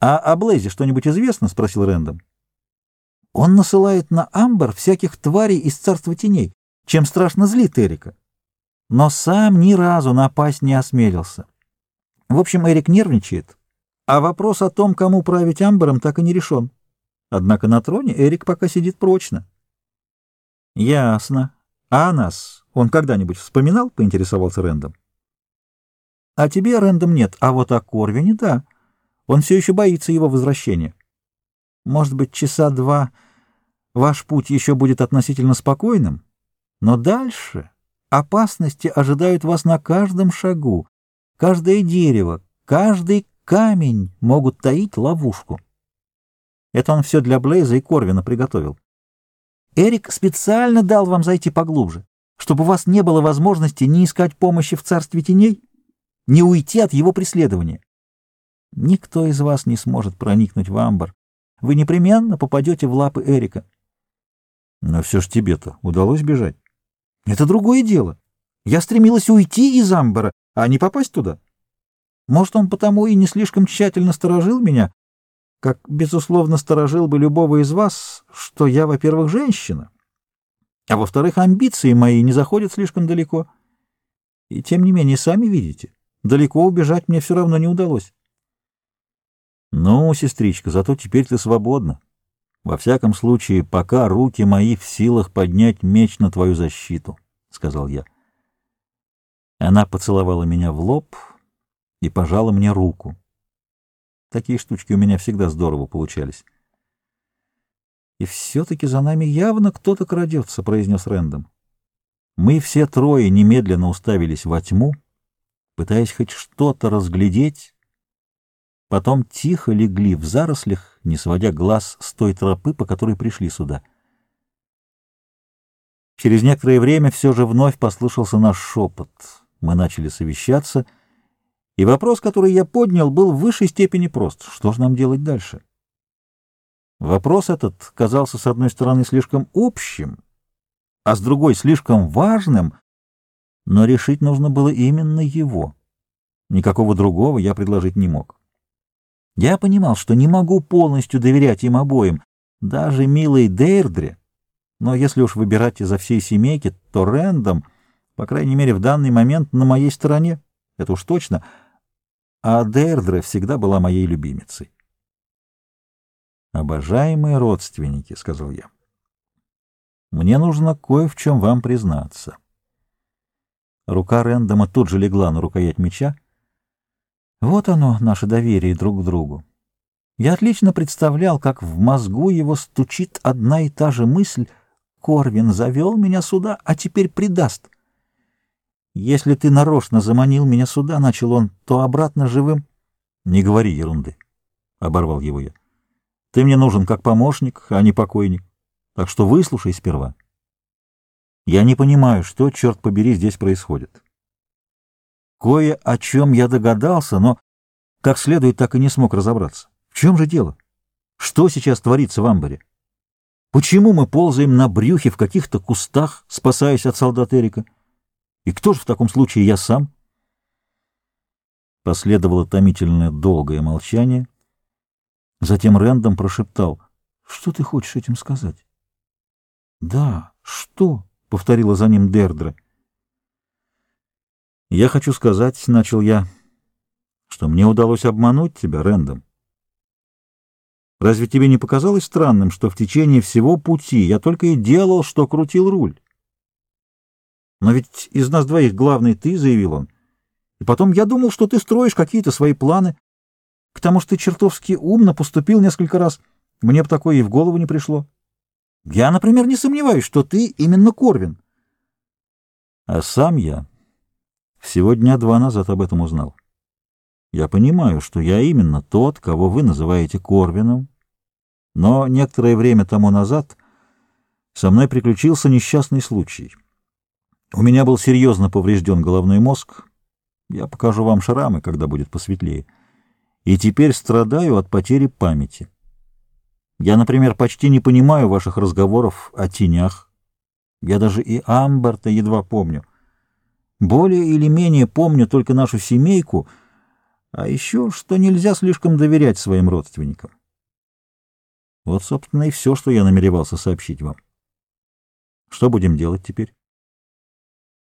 «А о Блейзе что-нибудь известно?» — спросил Рэндом. «Он насылает на Амбар всяких тварей из царства теней, чем страшно злит Эрика. Но сам ни разу напасть не осмелился. В общем, Эрик нервничает, а вопрос о том, кому править Амбаром, так и не решен. Однако на троне Эрик пока сидит прочно». «Ясно. А о нас он когда-нибудь вспоминал?» — поинтересовался Рэндом. «А тебе, Рэндом, нет, а вот о Корвине — да». Он все еще боится его возвращения. Может быть, часа два ваш путь еще будет относительно спокойным, но дальше опасности ожидают вас на каждом шагу. Каждое дерево, каждый камень могут таить ловушку. Это он все для Блейза и Корвина приготовил. Эрик специально дал вам зайти поглубже, чтобы у вас не было возможности ни искать помощи в царстве теней, ни уйти от его преследования. Никто из вас не сможет проникнуть в амбар. Вы непременно попадете в лапы Эрика. Но все ж тебе-то удалось бежать. Это другое дело. Я стремилась уйти из амбара, а не попасть туда. Может, он потому и не слишком тщательно сторожил меня, как, безусловно, сторожил бы любого из вас, что я, во-первых, женщина, а во-вторых, амбиции мои не заходят слишком далеко. И тем не менее, сами видите, далеко убежать мне все равно не удалось. Ну, сестричка, зато теперь ты свободна. Во всяком случае, пока руки мои в силах поднять меч на твою защиту, — сказал я. Она поцеловала меня в лоб и пожала мне руку. Такие штучки у меня всегда здорово получались. «И все-таки за нами явно кто-то крадется», — произнес Рэндом. Мы все трое немедленно уставились во тьму, пытаясь хоть что-то разглядеть, Потом тихо легли в зарослях, не сводя глаз с той тропы, по которой пришли сюда. Через некоторое время все же вновь послышался наш шепот. Мы начали совещаться, и вопрос, который я поднял, был в высшей степени прост. Что же нам делать дальше? Вопрос этот казался, с одной стороны, слишком общим, а с другой — слишком важным, но решить нужно было именно его. Никакого другого я предложить не мог. Я понимал, что не могу полностью доверять им обоим, даже милой Дейрдре, но если уж выбирать изо всей семейки, то Рэндом, по крайней мере, в данный момент на моей стороне, это уж точно, а Дейрдре всегда была моей любимицей. «Обожаемые родственники», — сказал я, — «мне нужно кое в чем вам признаться». Рука Рэндома тут же легла на рукоять меча, вот оно, наше доверие друг к другу. Я отлично представлял, как в мозгу его стучит одна и та же мысль «Корвин завел меня сюда, а теперь предаст». «Если ты нарочно заманил меня сюда, — начал он, — то обратно живым...» «Не говори ерунды», — оборвал его я. «Ты мне нужен как помощник, а не покойник. Так что выслушай сперва. Я не понимаю, что, черт побери, здесь происходит». Кое о чем я догадался, но как следует так и не смог разобраться. В чем же дело? Что сейчас творится в амбаре? Почему мы ползаем на брюхе в каких-то кустах, спасаясь от солдат Эрика? И кто же в таком случае я сам? Последовало томительное долгое молчание. Затем Рэндом прошептал. «Что ты хочешь этим сказать?» «Да, что?» — повторила за ним Дердра. «Я хочу сказать, — начал я, — что мне удалось обмануть тебя, Рэндом. Разве тебе не показалось странным, что в течение всего пути я только и делал, что крутил руль? Но ведь из нас двоих главный ты, — заявил он. И потом я думал, что ты строишь какие-то свои планы. К тому, что ты чертовски умно поступил несколько раз, мне бы такое и в голову не пришло. Я, например, не сомневаюсь, что ты именно Корвин. А сам я всего дня два назад об этом узнал. Я понимаю, что я именно тот, кого вы называете Корвином, но некоторое время тому назад со мной приключился несчастный случай. У меня был серьезно поврежден головной мозг. Я покажу вам шрамы, когда будет посветлее. И теперь страдаю от потери памяти. Я, например, почти не понимаю ваших разговоров о тенях. Я даже и Амберта едва помню. Более или менее помню только нашу семейку, А еще, что нельзя слишком доверять своим родственникам. Вот, собственно, и все, что я намеревался сообщить вам. Что будем делать теперь?